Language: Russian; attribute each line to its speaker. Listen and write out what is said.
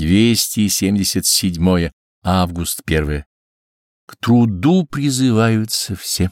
Speaker 1: 277 август 1. К труду призываются все.